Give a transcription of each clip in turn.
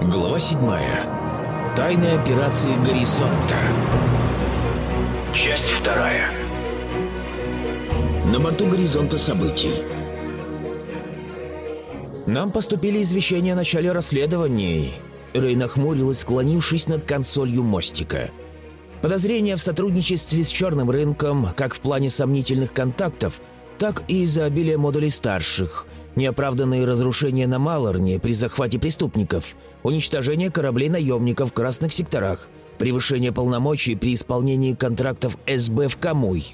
Глава 7. Тайные операции «Горизонта». Часть вторая. На борту «Горизонта» событий. Нам поступили извещения о начале расследований. Рэй нахмурилась, склонившись над консолью мостика. Подозрения в сотрудничестве с черным рынком, как в плане сомнительных контактов, так и из-за обилия модулей старших – неоправданные разрушения на Малорне при захвате преступников, уничтожение кораблей наемников в красных секторах, превышение полномочий при исполнении контрактов СБ в Камуй,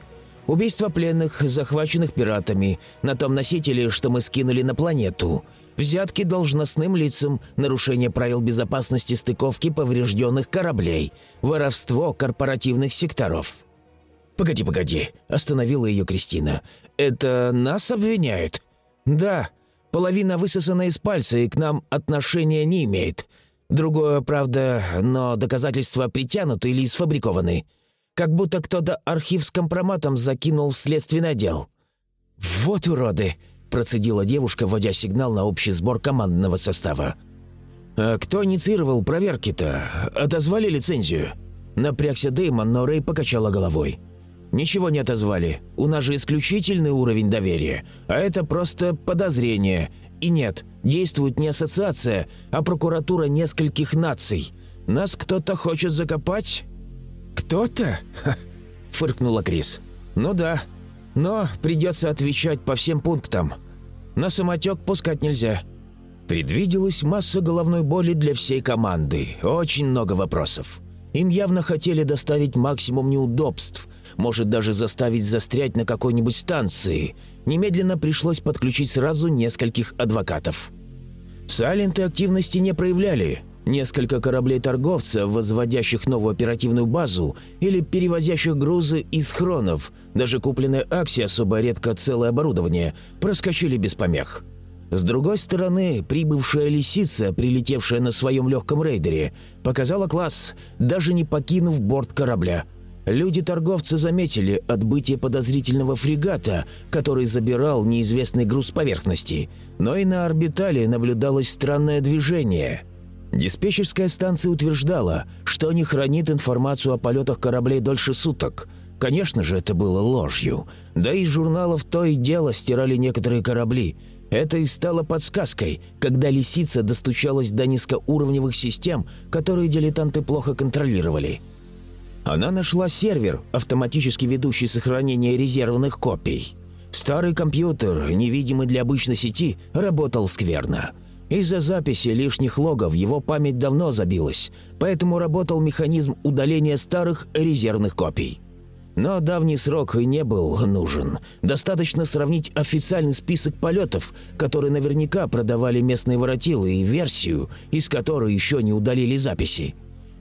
убийство пленных, захваченных пиратами, на том носителе, что мы скинули на планету, взятки должностным лицам, нарушение правил безопасности стыковки поврежденных кораблей, воровство корпоративных секторов. «Погоди, погоди», – остановила ее Кристина. «Это нас обвиняют?» «Да, половина высосана из пальца и к нам отношения не имеет. Другое, правда, но доказательства притянуты или сфабрикованы. Как будто кто-то архив с компроматом закинул в следственный отдел». «Вот уроды!» – процедила девушка, вводя сигнал на общий сбор командного состава. «А кто инициировал проверки-то? Отозвали лицензию?» Напрягся Дэймон, но Рэй покачала головой. Ничего не отозвали. У нас же исключительный уровень доверия. А это просто подозрение. И нет, действует не ассоциация, а прокуратура нескольких наций. Нас кто-то хочет закопать?» «Кто-то?» – фыркнула Крис. «Ну да. Но придется отвечать по всем пунктам. На самотек пускать нельзя». Предвиделась масса головной боли для всей команды. Очень много вопросов. Им явно хотели доставить максимум неудобств – может даже заставить застрять на какой-нибудь станции. Немедленно пришлось подключить сразу нескольких адвокатов. Сайленты активности не проявляли. Несколько кораблей торговцев, возводящих новую оперативную базу или перевозящих грузы из хронов, даже купленное Акси особо редко целое оборудование, проскочили без помех. С другой стороны, прибывшая лисица, прилетевшая на своем легком рейдере, показала класс, даже не покинув борт корабля – Люди-торговцы заметили отбытие подозрительного фрегата, который забирал неизвестный груз поверхности, но и на орбитале наблюдалось странное движение. Диспетчерская станция утверждала, что не хранит информацию о полетах кораблей дольше суток. Конечно же, это было ложью. Да и журналов то и дело стирали некоторые корабли. Это и стало подсказкой, когда лисица достучалась до низкоуровневых систем, которые дилетанты плохо контролировали – она нашла сервер, автоматически ведущий сохранение резервных копий. Старый компьютер, невидимый для обычной сети, работал скверно. Из-за записи лишних логов его память давно забилась, поэтому работал механизм удаления старых резервных копий. Но давний срок и не был нужен. Достаточно сравнить официальный список полетов, которые наверняка продавали местные воротилы, и версию, из которой еще не удалили записи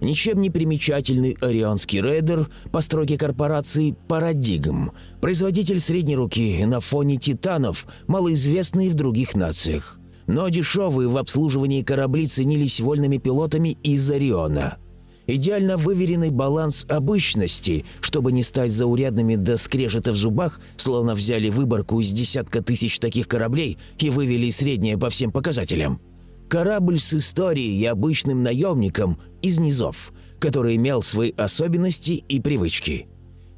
ничем не примечательный арианский рейдер постройки корпорации «Парадигм», производитель средней руки на фоне титанов, малоизвестный в других нациях. Но дешевые в обслуживании корабли ценились вольными пилотами из Ориона. Идеально выверенный баланс обычности, чтобы не стать заурядными до скрежета в зубах, словно взяли выборку из десятка тысяч таких кораблей и вывели среднее по всем показателям – Корабль с историей и обычным наемником из низов, который имел свои особенности и привычки.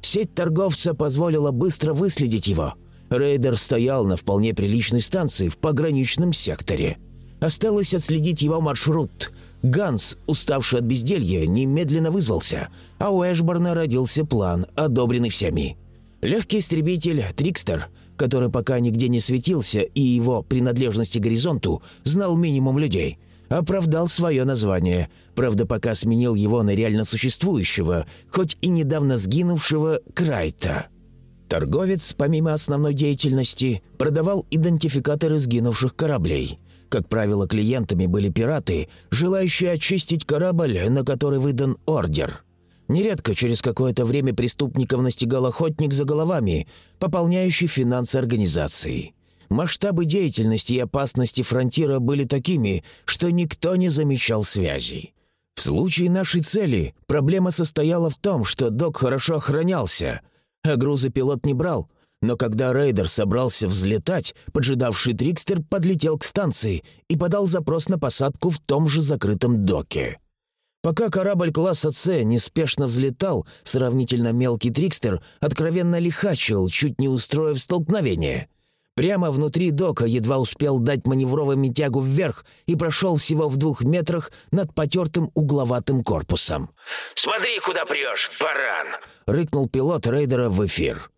Сеть торговца позволила быстро выследить его. Рейдер стоял на вполне приличной станции в пограничном секторе. Осталось отследить его маршрут. Ганс, уставший от безделья, немедленно вызвался, а у Эшборна родился план, одобренный всеми. Легкий истребитель «Трикстер» который пока нигде не светился и его принадлежности горизонту знал минимум людей, оправдал свое название, правда пока сменил его на реально существующего, хоть и недавно сгинувшего Крайта. Торговец, помимо основной деятельности, продавал идентификаторы сгинувших кораблей. Как правило, клиентами были пираты, желающие очистить корабль, на который выдан ордер – Нередко через какое-то время преступников настигал охотник за головами, пополняющий финансы организации. Масштабы деятельности и опасности фронтира были такими, что никто не замечал связей. В случае нашей цели проблема состояла в том, что док хорошо охранялся, а грузы пилот не брал, Но когда рейдер собрался взлетать, поджидавший Трикстер подлетел к станции и подал запрос на посадку в том же закрытом доке. Пока корабль класса «С» неспешно взлетал, сравнительно мелкий Трикстер откровенно лихачил, чуть не устроив столкновение. Прямо внутри дока едва успел дать маневровыми тягу вверх и прошел всего в двух метрах над потертым угловатым корпусом. «Смотри, куда прешь, баран!» — рыкнул пилот рейдера в эфир.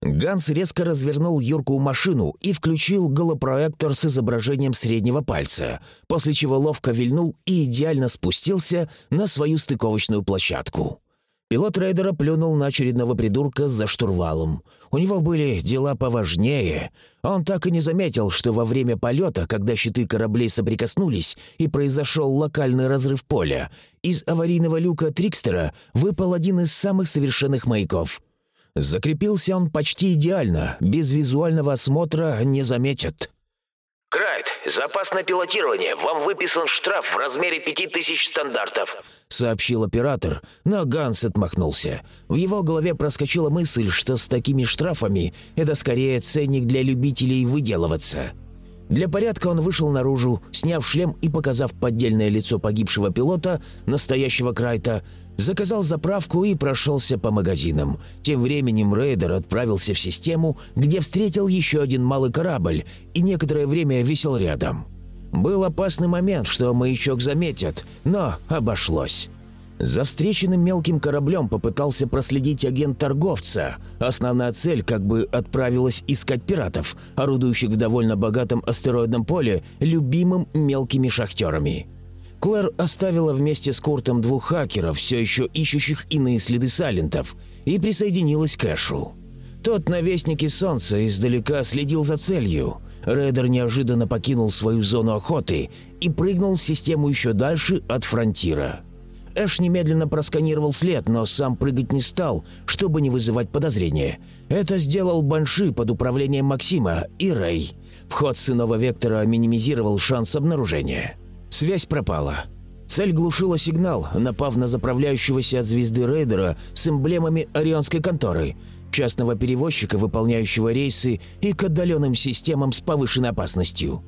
Ганс резко развернул Юрку машину и включил голопроектор с изображением среднего пальца, после чего ловко вильнул и идеально спустился на свою стыковочную площадку. Пилот рейдера плюнул на очередного придурка за штурвалом. У него были дела поважнее. Он так и не заметил, что во время полета, когда щиты кораблей соприкоснулись и произошел локальный разрыв поля, из аварийного люка Трикстера выпал один из самых совершенных маяков. Закрепился он почти идеально, без визуального осмотра не заметят. «Крайт, запас на пилотирование. Вам выписан штраф в размере пяти тысяч стандартов», — сообщил оператор, но Ганс отмахнулся. В его голове проскочила мысль, что с такими штрафами это скорее ценник для любителей выделываться. Для порядка он вышел наружу, сняв шлем и показав поддельное лицо погибшего пилота, настоящего Крайта, заказал заправку и прошелся по магазинам. Тем временем рейдер отправился в систему, где встретил еще один малый корабль и некоторое время висел рядом. Был опасный момент, что маячок заметят, но обошлось. За встреченным мелким кораблем попытался проследить агент торговца. Основная цель как бы отправилась искать пиратов, орудующих в довольно богатом астероидном поле любимым мелкими шахтерами. Клэр оставила вместе с Куртом двух хакеров, все еще ищущих иные следы Сайлентов, и присоединилась к Эшу. Тот на Вестнике Солнца издалека следил за целью. Рейдер неожиданно покинул свою зону охоты и прыгнул в систему еще дальше от фронтира. Эш немедленно просканировал след, но сам прыгать не стал, чтобы не вызывать подозрения. Это сделал Банши под управлением Максима и Рэй. Вход сынова Вектора минимизировал шанс обнаружения. Связь пропала. Цель глушила сигнал, напав на заправляющегося от звезды рейдера с эмблемами Орионской конторы, частного перевозчика, выполняющего рейсы и к отдаленным системам с повышенной опасностью.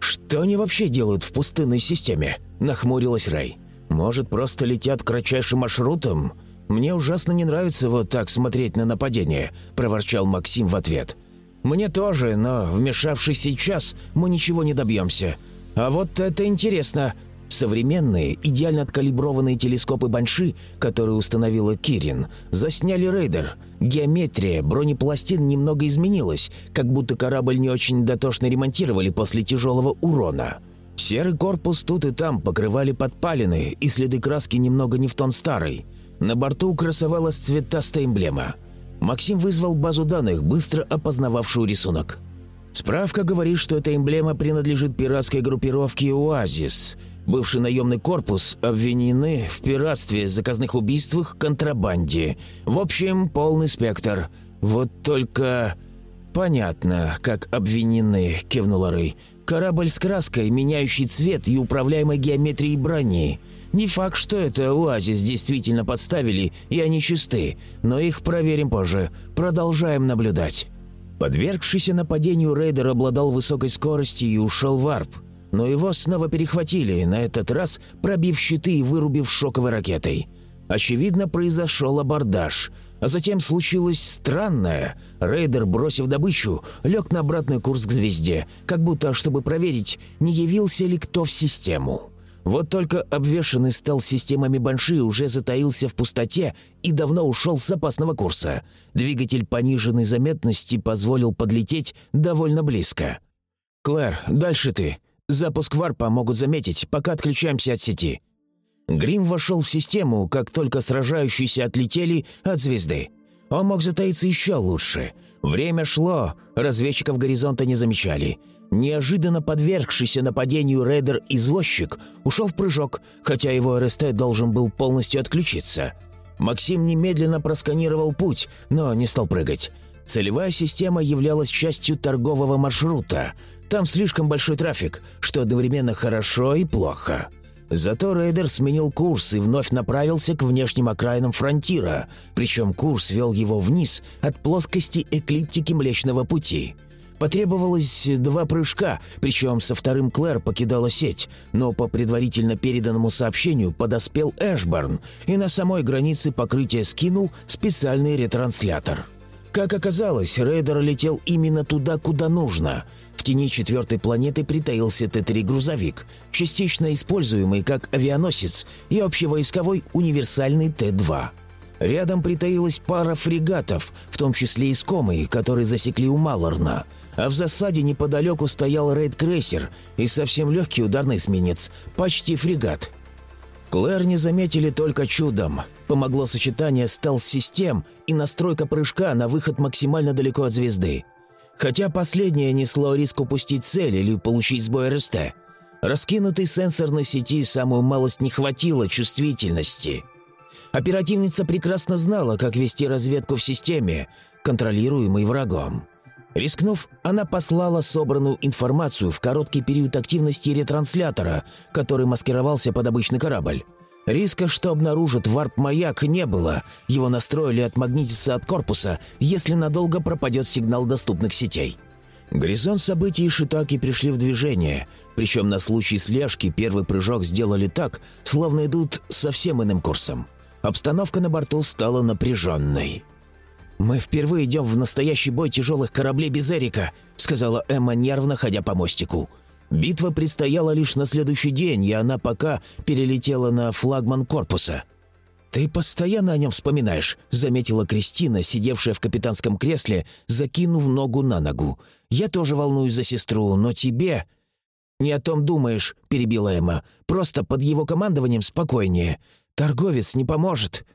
«Что они вообще делают в пустынной системе?» – нахмурилась Рэй. Может, просто летят кратчайшим маршрутом? Мне ужасно не нравится вот так смотреть на нападение», – проворчал Максим в ответ. «Мне тоже, но вмешавшись сейчас, мы ничего не добьемся. А вот это интересно. Современные, идеально откалиброванные телескопы Банши, которые установила Кирин, засняли рейдер. Геометрия бронепластин немного изменилась, как будто корабль не очень дотошно ремонтировали после тяжелого урона. Серый корпус тут и там покрывали подпалины, и следы краски немного не в тон старой. На борту красовалась цветастая эмблема. Максим вызвал базу данных, быстро опознававшую рисунок. Справка говорит, что эта эмблема принадлежит пиратской группировке «Оазис». Бывший наемный корпус обвинены в пиратстве, заказных убийствах, контрабанде. В общем, полный спектр. Вот только... «Понятно, как обвинены», – кивнула Рэй. Корабль с краской, меняющий цвет и управляемой геометрией брони. Не факт, что это оазис действительно подставили, и они чисты, но их проверим позже. Продолжаем наблюдать. Подвергшийся нападению рейдер обладал высокой скоростью и ушел в варп. Но его снова перехватили, на этот раз пробив щиты и вырубив шоковой ракетой. Очевидно, произошел абордаж – а затем случилось странное. Рейдер, бросив добычу, лег на обратный курс к звезде, как будто чтобы проверить, не явился ли кто в систему. Вот только обвешанный стал системами Банши уже затаился в пустоте и давно ушел с опасного курса. Двигатель пониженной заметности позволил подлететь довольно близко. «Клэр, дальше ты. Запуск варпа могут заметить, пока отключаемся от сети», Грим вошел в систему, как только сражающиеся отлетели от звезды. Он мог затаиться еще лучше. Время шло, разведчиков горизонта не замечали. Неожиданно подвергшийся нападению рейдер-извозчик ушел в прыжок, хотя его РСТ должен был полностью отключиться. Максим немедленно просканировал путь, но не стал прыгать. Целевая система являлась частью торгового маршрута. Там слишком большой трафик, что одновременно хорошо и плохо. Зато рейдер сменил курс и вновь направился к внешним окраинам фронтира, причем курс вел его вниз от плоскости эклиптики Млечного Пути. Потребовалось два прыжка, причем со вторым Клэр покидала сеть, но по предварительно переданному сообщению подоспел Эшборн и на самой границе покрытия скинул специальный ретранслятор. Как оказалось, рейдер летел именно туда, куда нужно – в тени четвертой планеты притаился Т-3-грузовик, частично используемый как авианосец и общевойсковой универсальный Т-2. Рядом притаилась пара фрегатов, в том числе искомые, которые засекли у Малорна, а в засаде неподалеку стоял рейд-крейсер и совсем легкий ударный эсминец, почти фрегат. Клэр не заметили только чудом. Помогло сочетание стелс-систем и настройка прыжка на выход максимально далеко от звезды – хотя последнее несло риск упустить цель или получить сбой РСТ. Раскинутой сенсорной сети самую малость не хватило чувствительности. Оперативница прекрасно знала, как вести разведку в системе, контролируемой врагом. Рискнув, она послала собранную информацию в короткий период активности ретранслятора, который маскировался под обычный корабль. Риска, что обнаружат варп-маяк, не было. Его настроили отмагнититься от корпуса, если надолго пропадет сигнал доступных сетей. Горизонт событий Шитаки пришли в движение, причем на случай слежки первый прыжок сделали так, словно идут совсем иным курсом. Обстановка на борту стала напряженной. «Мы впервые идем в настоящий бой тяжелых кораблей без Эрика», сказала Эмма, нервно ходя по мостику. Битва предстояла лишь на следующий день, и она пока перелетела на флагман корпуса. «Ты постоянно о нем вспоминаешь», — заметила Кристина, сидевшая в капитанском кресле, закинув ногу на ногу. «Я тоже волнуюсь за сестру, но тебе...» «Не о том думаешь», — перебила Эмма. «Просто под его командованием спокойнее. Торговец не поможет».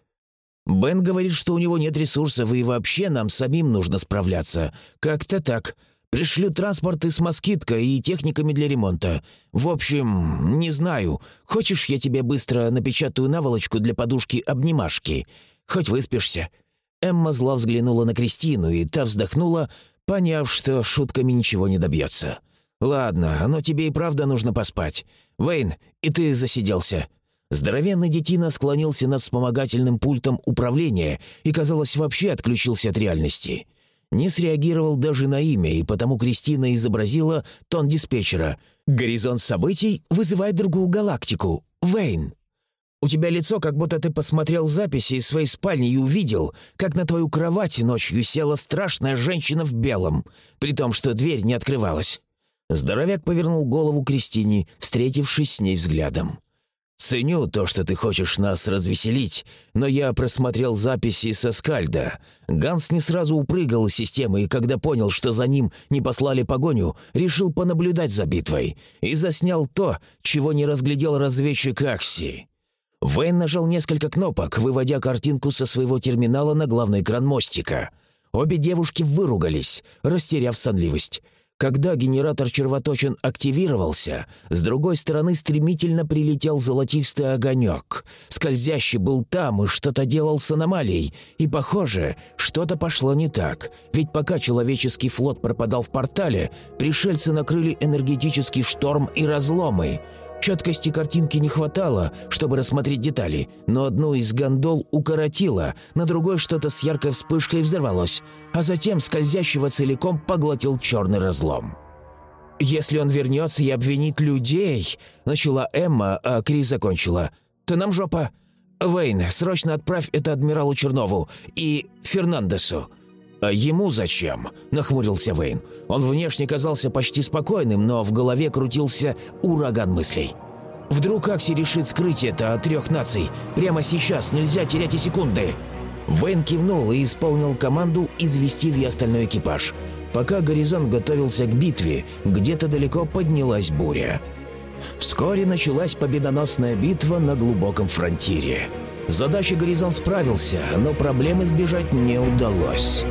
«Бен говорит, что у него нет ресурсов, и вообще нам самим нужно справляться. Как-то так. Пришлю транспорты с москиткой и техниками для ремонта. В общем, не знаю. Хочешь, я тебе быстро напечатаю наволочку для подушки-обнимашки? Хоть выспишься». Эмма зло взглянула на Кристину, и та вздохнула, поняв, что шутками ничего не добьется. «Ладно, но тебе и правда нужно поспать. Вейн, и ты засиделся». Здоровенный детина склонился над вспомогательным пультом управления и, казалось, вообще отключился от реальности не среагировал даже на имя, и потому Кристина изобразила тон диспетчера. «Горизонт событий вызывает другую галактику. Вейн». «У тебя лицо, как будто ты посмотрел записи из своей спальни и увидел, как на твою кровать ночью села страшная женщина в белом, при том, что дверь не открывалась». Здоровяк повернул голову Кристине, встретившись с ней взглядом. «Ценю то, что ты хочешь нас развеселить, но я просмотрел записи со Скальда. Ганс не сразу упрыгал из системы, и когда понял, что за ним не послали погоню, решил понаблюдать за битвой и заснял то, чего не разглядел разведчик Акси». Вейн нажал несколько кнопок, выводя картинку со своего терминала на главный экран мостика. Обе девушки выругались, растеряв сонливость. Когда генератор червоточин активировался, с другой стороны стремительно прилетел золотистый огонек. Скользящий был там и что-то делал с аномалией. И, похоже, что-то пошло не так. Ведь пока человеческий флот пропадал в портале, пришельцы накрыли энергетический шторм и разломы. Четкости картинки не хватало, чтобы рассмотреть детали, но одну из гондол укоротило, на другой что-то с яркой вспышкой взорвалось, а затем скользящего целиком поглотил черный разлом. «Если он вернется и обвинит людей», — начала Эмма, а Крис закончила, — «то нам жопа. Вейн, срочно отправь это адмиралу Чернову и Фернандесу». «А ему зачем?» – нахмурился Вейн. Он внешне казался почти спокойным, но в голове крутился ураган мыслей. «Вдруг Акси решит скрыть это от трех наций? Прямо сейчас, нельзя терять и секунды!» Вейн кивнул и исполнил команду извести в остальной экипаж. Пока Горизонт готовился к битве, где-то далеко поднялась буря. Вскоре началась победоносная битва на глубоком фронтире. Задачей Горизонт справился, но проблем избежать не удалось.